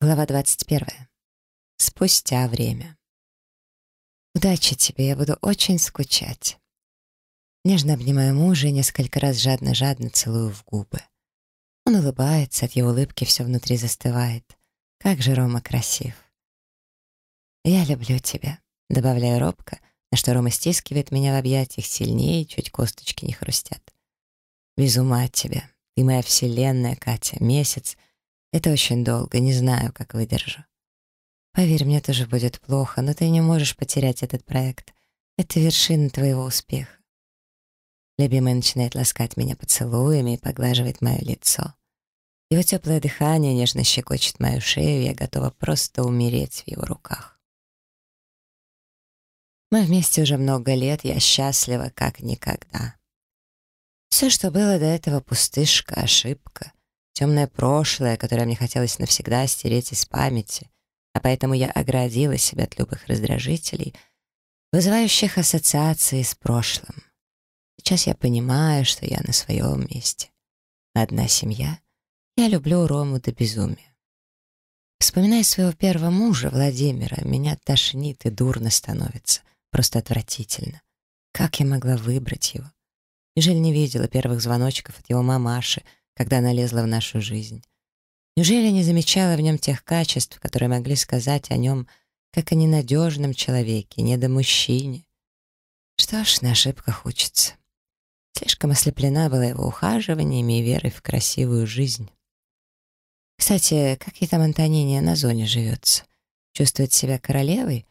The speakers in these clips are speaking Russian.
Глава 21. Спустя время. Удачи тебе, я буду очень скучать. Нежно обнимаю мужа и несколько раз жадно-жадно целую в губы. Он улыбается, от его улыбки все внутри застывает. Как же Рома красив. «Я люблю тебя», — добавляю робко, на что Рома стискивает меня в объятиях сильнее, чуть косточки не хрустят. «Без ума от тебя. Ты моя вселенная, Катя. Месяц — это очень долго, не знаю, как выдержу. Поверь, мне тоже будет плохо, но ты не можешь потерять этот проект. Это вершина твоего успеха. Любимый начинает ласкать меня поцелуями и поглаживать мое лицо. Его теплое дыхание нежно щекочет мою шею, я готова просто умереть в его руках. Мы вместе уже много лет, я счастлива, как никогда. Все, что было до этого, пустышка, ошибка темное прошлое, которое мне хотелось навсегда стереть из памяти, а поэтому я оградила себя от любых раздражителей, вызывающих ассоциации с прошлым. Сейчас я понимаю, что я на своем месте. Одна семья. Я люблю Рому до безумия. Вспоминая своего первого мужа, Владимира, меня тошнит и дурно становится. Просто отвратительно. Как я могла выбрать его? Неужели не видела первых звоночков от его мамаши, когда она лезла в нашу жизнь. Неужели не замечала в нем тех качеств, которые могли сказать о нем как о ненадежном человеке, недомужчине? Что ж, на ошибках учится. Слишком ослеплена была его ухаживаниями и верой в красивую жизнь. Кстати, как ей там Антонине на зоне живется? Чувствует себя королевой?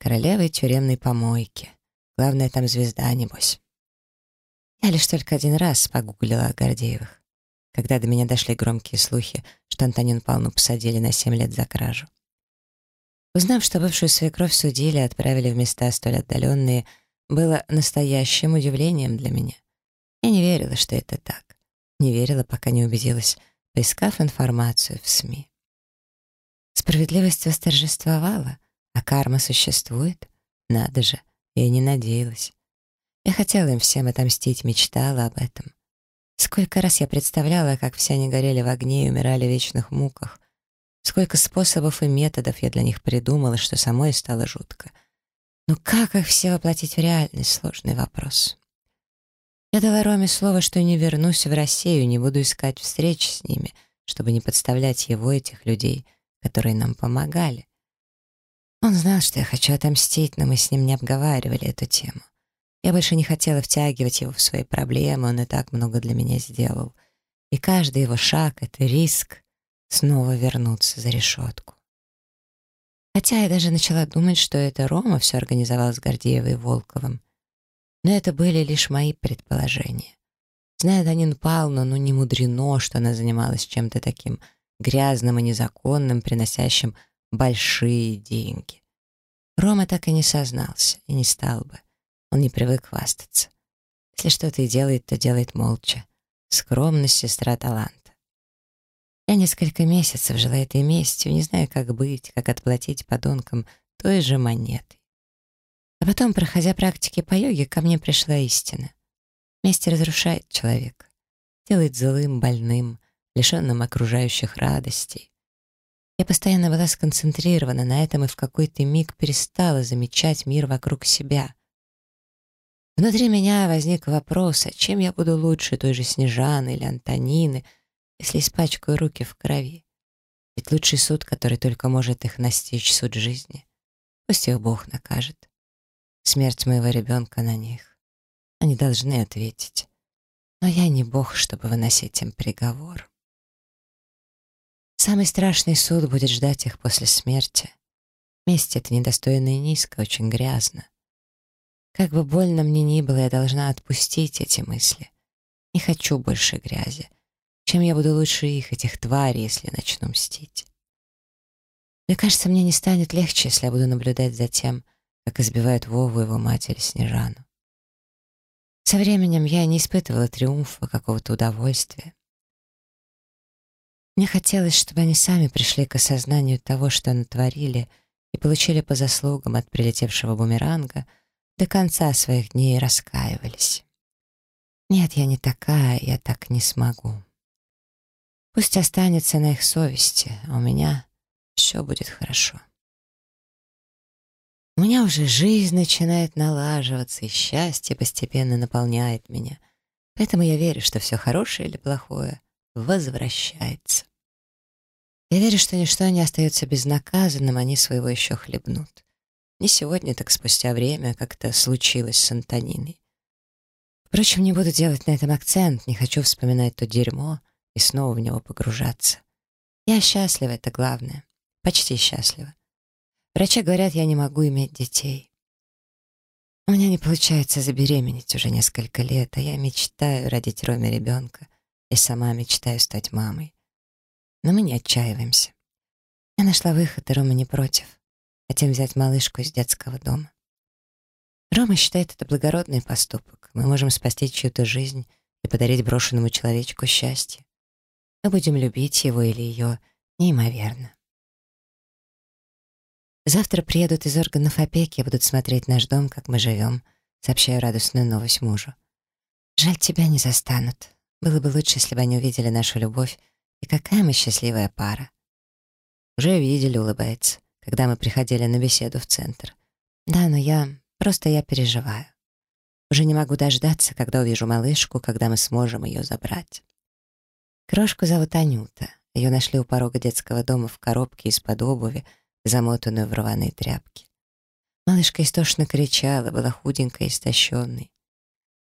Королевой тюремной помойки. Главное, там звезда, небось. Я лишь только один раз погуглила о Гордеевых когда до меня дошли громкие слухи, что Антонину Павловну посадили на семь лет за кражу. Узнав, что бывшую свекровь судили и отправили в места столь отдаленные, было настоящим удивлением для меня. Я не верила, что это так. Не верила, пока не убедилась, поискав информацию в СМИ. Справедливость восторжествовала, а карма существует. Надо же, я не надеялась. Я хотела им всем отомстить, мечтала об этом. Сколько раз я представляла, как все они горели в огне и умирали в вечных муках. Сколько способов и методов я для них придумала, что самой стало жутко. Но как их все воплотить в реальность — сложный вопрос. Я дала Роме слово, что не вернусь в Россию, не буду искать встреч с ними, чтобы не подставлять его, этих людей, которые нам помогали. Он знал, что я хочу отомстить, но мы с ним не обговаривали эту тему. Я больше не хотела втягивать его в свои проблемы, он и так много для меня сделал. И каждый его шаг — это риск снова вернуться за решетку. Хотя я даже начала думать, что это Рома все организовал с Гордеевой и Волковым. Но это были лишь мои предположения. Зная Данин Павловну, ну не мудрено, что она занималась чем-то таким грязным и незаконным, приносящим большие деньги. Рома так и не сознался, и не стал бы. Он не привык хвастаться. Если что-то и делает, то делает молча. Скромность — сестра таланта. Я несколько месяцев жила этой местью, не знаю, как быть, как отплатить подонкам той же монетой. А потом, проходя практики по йоге, ко мне пришла истина. Месть разрушает человека, делает злым, больным, лишенным окружающих радостей. Я постоянно была сконцентрирована на этом и в какой-то миг перестала замечать мир вокруг себя. Внутри меня возник вопрос, а чем я буду лучше той же Снежаны или Антонины, если испачкаю руки в крови? Ведь лучший суд, который только может их настичь, суд жизни. Пусть их Бог накажет. Смерть моего ребенка на них. Они должны ответить. Но я не Бог, чтобы выносить им приговор. Самый страшный суд будет ждать их после смерти. Месть — это недостойно и низко, очень грязно. Как бы больно мне ни было, я должна отпустить эти мысли. Не хочу больше грязи. Чем я буду лучше их, этих тварей, если начну мстить? Мне кажется, мне не станет легче, если я буду наблюдать за тем, как избивают Вову его матери Снежану. Со временем я не испытывала триумфа, какого-то удовольствия. Мне хотелось, чтобы они сами пришли к осознанию того, что натворили, и получили по заслугам от прилетевшего бумеранга — до конца своих дней раскаивались. Нет, я не такая, я так не смогу. Пусть останется на их совести, а у меня Все будет хорошо. У меня уже жизнь начинает налаживаться, и счастье постепенно наполняет меня. Поэтому я верю, что все хорошее или плохое возвращается. Я верю, что ничто не остается безнаказанным, они своего еще хлебнут. Не сегодня, так спустя время, как это случилось с Антониной. Впрочем, не буду делать на этом акцент, не хочу вспоминать то дерьмо и снова в него погружаться. Я счастлива, это главное. Почти счастлива. Врачи говорят, я не могу иметь детей. У меня не получается забеременеть уже несколько лет, а я мечтаю родить Роме ребенка и сама мечтаю стать мамой. Но мы не отчаиваемся. Я нашла выход, и Рома не против. Хотим взять малышку из детского дома. Рома считает это благородный поступок. Мы можем спасти чью-то жизнь и подарить брошенному человечку счастье. Мы будем любить его или ее неимоверно. Завтра приедут из органов опеки и будут смотреть наш дом, как мы живем. Сообщаю радостную новость мужу. Жаль, тебя не застанут. Было бы лучше, если бы они увидели нашу любовь и какая мы счастливая пара. Уже видели, улыбается, когда мы приходили на беседу в центр. Да, но я... Просто я переживаю. Уже не могу дождаться, когда увижу малышку, когда мы сможем ее забрать. Крошку зовут Анюта. Ее нашли у порога детского дома в коробке из-под обуви, замотанную в рваные тряпки. Малышка истошно кричала, была худенькой и истощенной.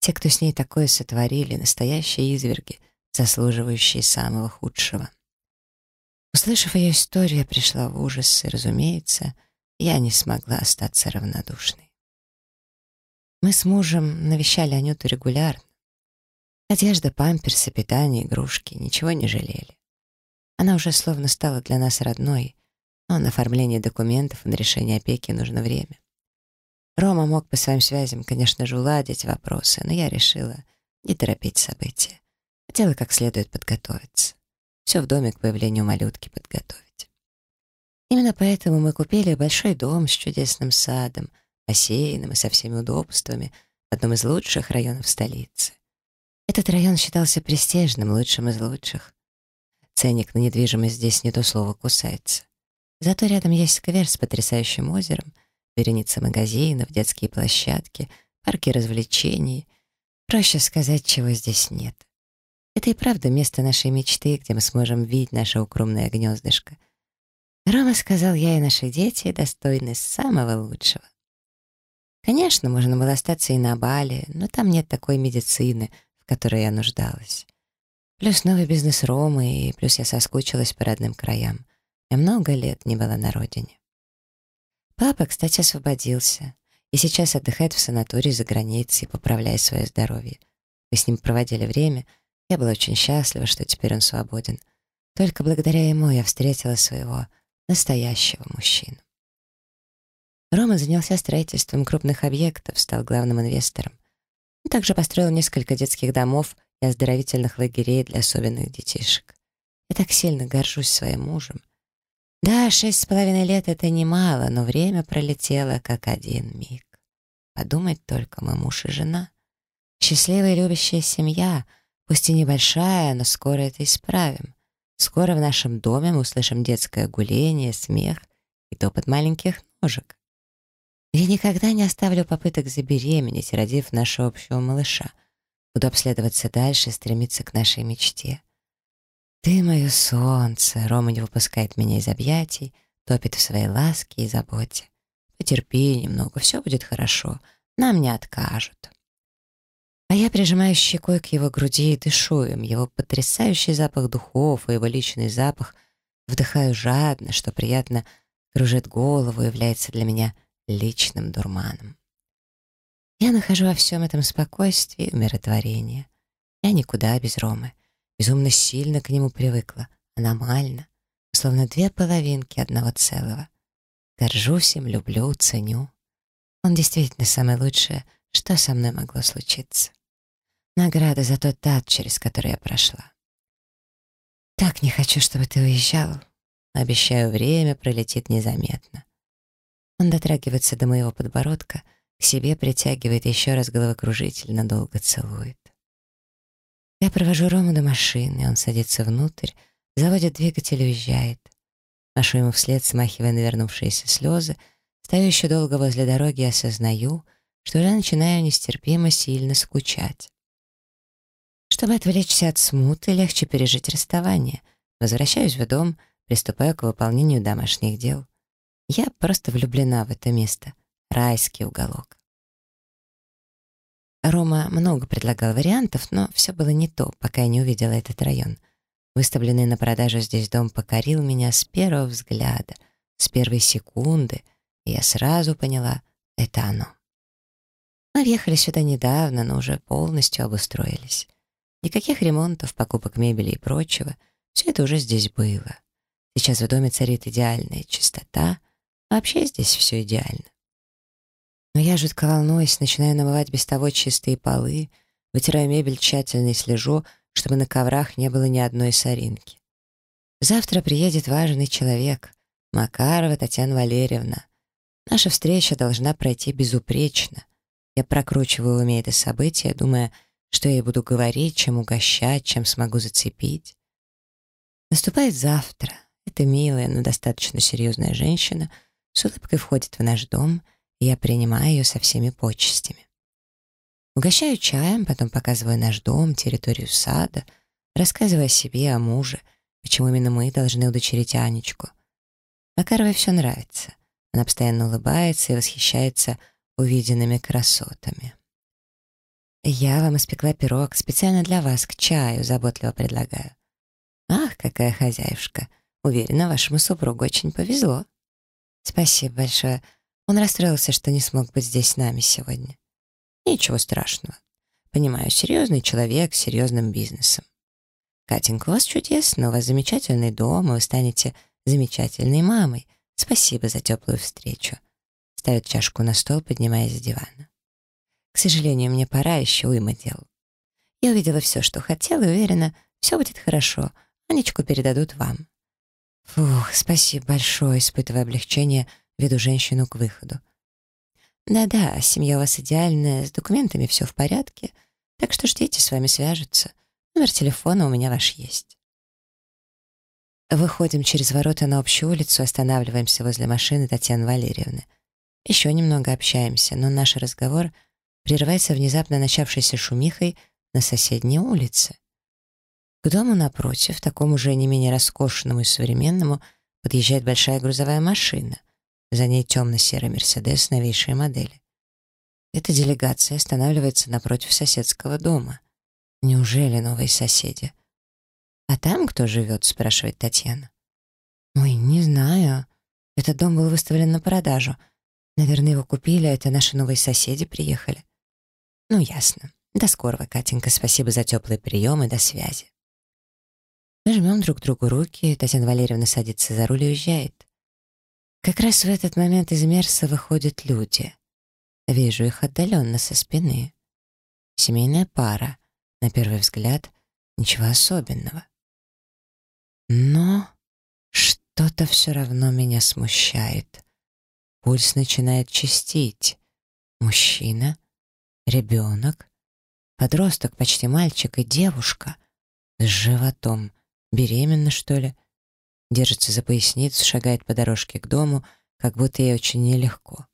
Те, кто с ней такое сотворили, настоящие изверги, заслуживающие самого худшего. Услышав ее историю, я пришла в ужас, и, разумеется, я не смогла остаться равнодушной. Мы с мужем навещали Анюту регулярно. Одежда, памперсы, питание, игрушки, ничего не жалели. Она уже словно стала для нас родной, но на оформление документов и на решение опеки нужно время. Рома мог по своим связям, конечно же, уладить вопросы, но я решила не торопить события. Хотела как следует подготовиться. Все в доме к появлению малютки подготовить. Именно поэтому мы купили большой дом с чудесным садом, бассейном и со всеми удобствами в одном из лучших районов столицы. Этот район считался престижным, лучшим из лучших. Ценник на недвижимость здесь не то слово кусается. Зато рядом есть сквер с потрясающим озером, вереница магазинов, детские площадки, парки развлечений. Проще сказать, чего здесь нет. Это и правда место нашей мечты, где мы сможем видеть наше укромное гнездышко. Рома сказал, я и наши дети достойны самого лучшего. Конечно, можно было остаться и на Бали, но там нет такой медицины, в которой я нуждалась. Плюс новый бизнес Ромы, и плюс я соскучилась по родным краям. Я много лет не была на родине. Папа, кстати, освободился и сейчас отдыхает в санатории за границей, поправляя свое здоровье. Мы с ним проводили время — я была очень счастлива, что теперь он свободен. Только благодаря ему я встретила своего настоящего мужчину. Рома занялся строительством крупных объектов, стал главным инвестором. Он также построил несколько детских домов и оздоровительных лагерей для особенных детишек. Я так сильно горжусь своим мужем. Да, шесть с половиной лет — это немало, но время пролетело как один миг. Подумать только, мы муж и жена. Счастливая и любящая семья — Пусть и небольшая, но скоро это исправим. Скоро в нашем доме мы услышим детское гуление, смех и топот маленьких ножек. Я никогда не оставлю попыток забеременеть, родив нашего общего малыша. Буду обследоваться дальше и стремиться к нашей мечте. Ты мое солнце, Рома не выпускает меня из объятий, топит в своей ласке и заботе. Потерпи немного, все будет хорошо, нам не откажут. А я прижимаюсь щекой к его груди и дышу им, его потрясающий запах духов и его личный запах вдыхаю жадно, что приятно кружит голову и является для меня личным дурманом. Я нахожу во всем этом спокойствие и умиротворение. Я никуда без Ромы. Безумно сильно к нему привыкла, аномально, словно две половинки одного целого. Горжусь им, люблю, ценю. Он действительно самое лучшее, что со мной могло случиться. Награда за тот ад, через который я прошла. Так не хочу, чтобы ты уезжал. Обещаю, время пролетит незаметно. Он дотрагивается до моего подбородка, к себе притягивает еще раз головокружительно долго целует. Я провожу Рому до машины, он садится внутрь, заводит двигатель и уезжает. Машу ему вслед, смахивая навернувшиеся слезы, стою еще долго возле дороги и осознаю, что уже начинаю нестерпимо сильно скучать. Чтобы отвлечься от смуты, легче пережить расставание. Возвращаюсь в дом, приступаю к выполнению домашних дел. Я просто влюблена в это место. Райский уголок. Рома много предлагал вариантов, но все было не то, пока я не увидела этот район. Выставленный на продажу здесь дом покорил меня с первого взгляда, с первой секунды, и я сразу поняла — это оно. Мы въехали сюда недавно, но уже полностью обустроились. Никаких ремонтов, покупок мебели и прочего. Все это уже здесь было. Сейчас в доме царит идеальная чистота, вообще здесь все идеально. Но я жутко волнуюсь, начинаю намывать без того чистые полы, вытираю мебель тщательно и слежу, чтобы на коврах не было ни одной соринки. Завтра приедет важный человек, Макарова Татьяна Валерьевна. Наша встреча должна пройти безупречно. Я прокручиваю в уме это событие, думая, что я ей буду говорить, чем угощать, чем смогу зацепить. Наступает завтра. Эта милая, но достаточно серьезная женщина с улыбкой входит в наш дом — и я принимаю ее со всеми почестями. Угощаю чаем, потом показываю наш дом, территорию сада, рассказываю о себе, о муже, почему именно мы должны удочерить Анечку. Макаровой все нравится. Она постоянно улыбается и восхищается увиденными красотами. «Я вам испекла пирог специально для вас, к чаю», — заботливо предлагаю. «Ах, какая хозяюшка! Уверена, вашему супругу очень повезло». «Спасибо большое. Он расстроился, что не смог быть здесь с нами сегодня. Ничего страшного. Понимаю, серьезный человек с серьезным бизнесом. Катенька, у вас чудесно, у вас замечательный дом, и вы станете замечательной мамой. Спасибо за теплую встречу. Ставит чашку на стол, поднимаясь с дивана. К сожалению, мне пора еще уйма дел. Я увидела все, что хотела, и уверена, все будет хорошо. Анечку передадут вам. Фух, спасибо большое, испытывая облегчение, веду женщину к выходу. «Да-да, семья у вас идеальная, с документами все в порядке, так что ждите, с вами свяжутся. Номер телефона у меня ваш есть». Выходим через ворота на общую улицу, останавливаемся возле машины Татьяны Валерьевны. Еще немного общаемся, но наш разговор прерывается внезапно начавшейся шумихой на соседней улице. К дому напротив, такому же не менее роскошному и современному, подъезжает большая грузовая машина. За ней темно-серый «Мерседес» новейшей модели. Эта делегация останавливается напротив соседского дома. Неужели новые соседи? «А там кто живет?» — спрашивает Татьяна. «Ой, не знаю. Этот дом был выставлен на продажу. Наверное, его купили, а это наши новые соседи приехали». «Ну, ясно. До скорого, Катенька. Спасибо за теплый прием и до связи». Мы жмем друг другу руки, Татьяна Валерьевна садится за руль и уезжает. Как раз в этот момент из Мерса выходят люди. Вижу их отдаленно со спины. Семейная пара. На первый взгляд, ничего особенного. Но что-то все равно меня смущает. Пульс начинает чистить. Мужчина, ребенок, подросток, почти мальчик и девушка с животом. Беременна, что ли? держится за поясницу, шагает по дорожке к дому, как будто ей очень нелегко.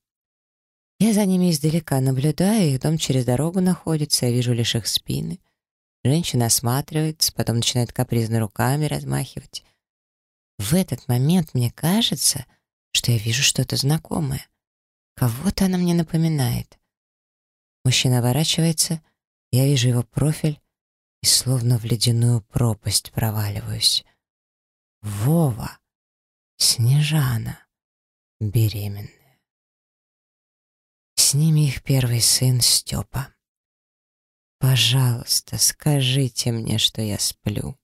Я за ними издалека наблюдаю, их дом через дорогу находится, я вижу лишь их спины. Женщина осматривается, потом начинает капризно руками размахивать. В этот момент мне кажется, что я вижу что-то знакомое. Кого-то она мне напоминает. Мужчина оборачивается, я вижу его профиль и словно в ледяную пропасть проваливаюсь. Вова, Снежана, беременная. С ними их первый сын Степа. Пожалуйста, скажите мне, что я сплю.